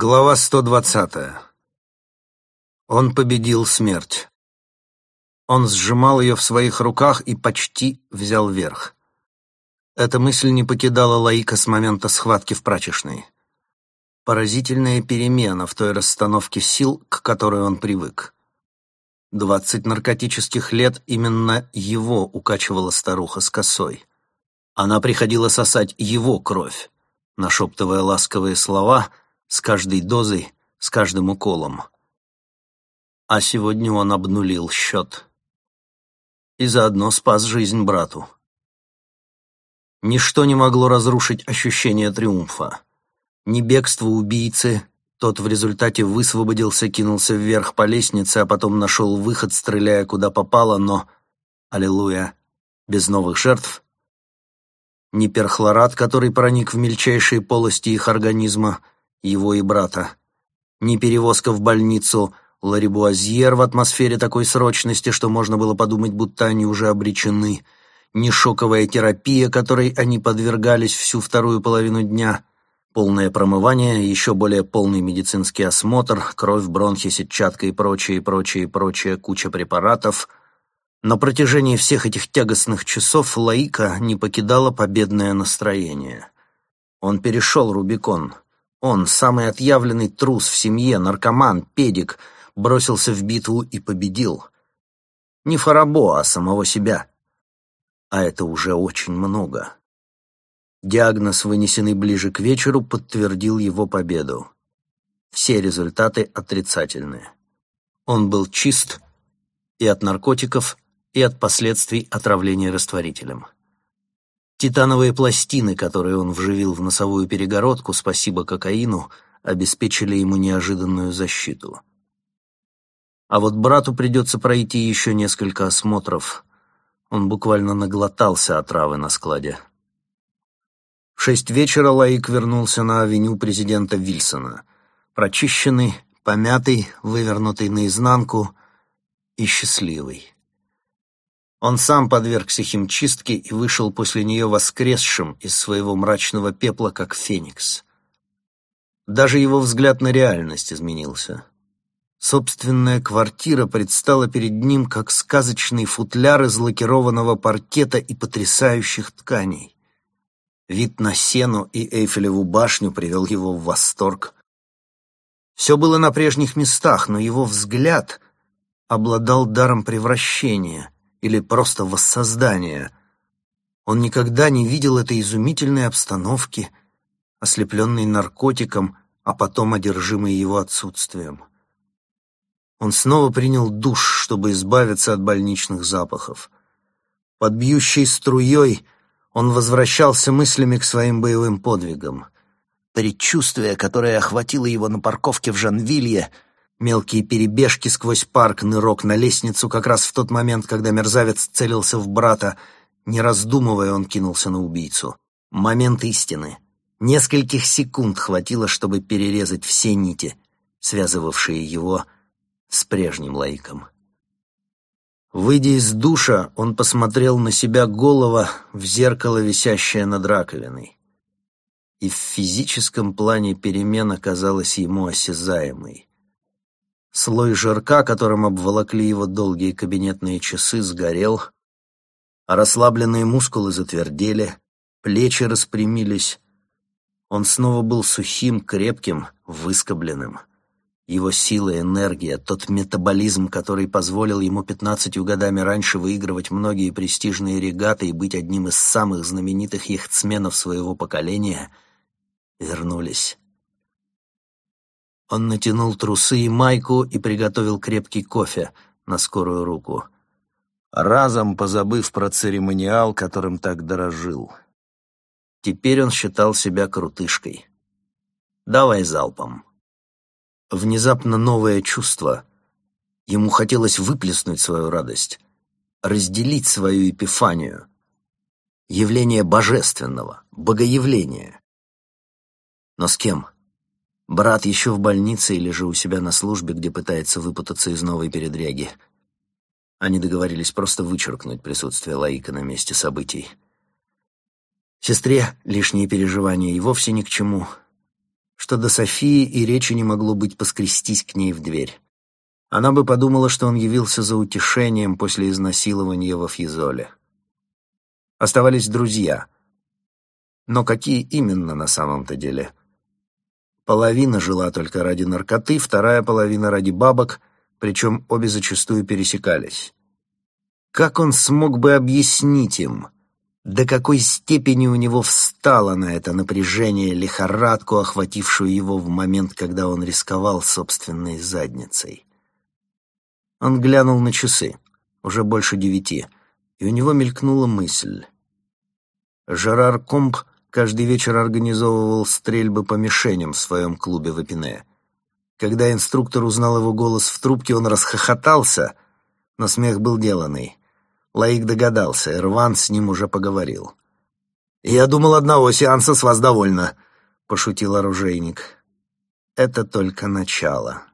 Глава 120. Он победил смерть. Он сжимал ее в своих руках и почти взял верх. Эта мысль не покидала Лаика с момента схватки в прачечной. Поразительная перемена в той расстановке сил, к которой он привык. Двадцать наркотических лет именно его укачивала старуха с косой. Она приходила сосать его кровь, нашептывая ласковые слова — с каждой дозой, с каждым уколом. А сегодня он обнулил счет. И заодно спас жизнь брату. Ничто не могло разрушить ощущение триумфа. Ни бегство убийцы, тот в результате высвободился, кинулся вверх по лестнице, а потом нашел выход, стреляя куда попало, но, аллилуйя, без новых жертв. Ни перхлорат, который проник в мельчайшие полости их организма, его и брата. Ни перевозка в больницу Ларибуазьер в атмосфере такой срочности, что можно было подумать, будто они уже обречены, ни шоковая терапия, которой они подвергались всю вторую половину дня, полное промывание, еще более полный медицинский осмотр, кровь, бронхи, сетчатка и прочее, прочее, прочее, куча препаратов. На протяжении всех этих тягостных часов Лаика не покидало победное настроение. Он перешел Рубикон — он, самый отъявленный трус в семье, наркоман, педик, бросился в битву и победил. Не Фарабо, а самого себя. А это уже очень много. Диагноз, вынесенный ближе к вечеру, подтвердил его победу. Все результаты отрицательные. Он был чист и от наркотиков, и от последствий отравления растворителем. Титановые пластины, которые он вживил в носовую перегородку, спасибо кокаину, обеспечили ему неожиданную защиту. А вот брату придется пройти еще несколько осмотров. Он буквально наглотался отравы на складе. В шесть вечера Лаик вернулся на авеню президента Вильсона. Прочищенный, помятый, вывернутый наизнанку и счастливый. Он сам подвергся химчистке и вышел после нее воскресшим из своего мрачного пепла, как феникс. Даже его взгляд на реальность изменился. Собственная квартира предстала перед ним как сказочный футляр из лакированного паркета и потрясающих тканей. Вид на сену и Эйфелеву башню привел его в восторг. Все было на прежних местах, но его взгляд обладал даром превращения — или просто воссоздание. Он никогда не видел этой изумительной обстановки, ослепленной наркотиком, а потом одержимой его отсутствием. Он снова принял душ, чтобы избавиться от больничных запахов. Под бьющей струей он возвращался мыслями к своим боевым подвигам. Предчувствие, которое охватило его на парковке в Жанвилье — Мелкие перебежки сквозь парк, нырок на лестницу как раз в тот момент, когда мерзавец целился в брата. Не раздумывая, он кинулся на убийцу. Момент истины. Нескольких секунд хватило, чтобы перерезать все нити, связывавшие его с прежним лайком. Выйдя из душа, он посмотрел на себя голова в зеркало, висящее над раковиной. И в физическом плане перемена казалась ему осязаемой. Слой жирка, которым обволокли его долгие кабинетные часы, сгорел, а расслабленные мускулы затвердели, плечи распрямились. Он снова был сухим, крепким, выскобленным. Его сила, энергия, тот метаболизм, который позволил ему пятнадцатью годами раньше выигрывать многие престижные регаты и быть одним из самых знаменитых яхтсменов своего поколения, вернулись. Он натянул трусы и майку и приготовил крепкий кофе на скорую руку, разом позабыв про церемониал, которым так дорожил. Теперь он считал себя крутышкой. «Давай залпом». Внезапно новое чувство. Ему хотелось выплеснуть свою радость, разделить свою эпифанию. Явление божественного, богоявление. Но с кем? Брат еще в больнице или же у себя на службе, где пытается выпутаться из новой передряги. Они договорились просто вычеркнуть присутствие Лаика на месте событий. Сестре лишние переживания и вовсе ни к чему. что до Софии и речи не могло быть поскрестись к ней в дверь. Она бы подумала, что он явился за утешением после изнасилования во Фьезоле. Оставались друзья. Но какие именно на самом-то деле? Половина жила только ради наркоты, вторая половина ради бабок, причем обе зачастую пересекались. Как он смог бы объяснить им, до какой степени у него встало на это напряжение, лихорадку, охватившую его в момент, когда он рисковал собственной задницей? Он глянул на часы, уже больше девяти, и у него мелькнула мысль. Жерар Комп каждый вечер организовывал стрельбы по мишеням в своем клубе в Эпине. Когда инструктор узнал его голос в трубке, он расхохотался, но смех был деланный. Лаик догадался, Ирван с ним уже поговорил. «Я думал, одного сеанса с вас довольно», — пошутил оружейник. «Это только начало».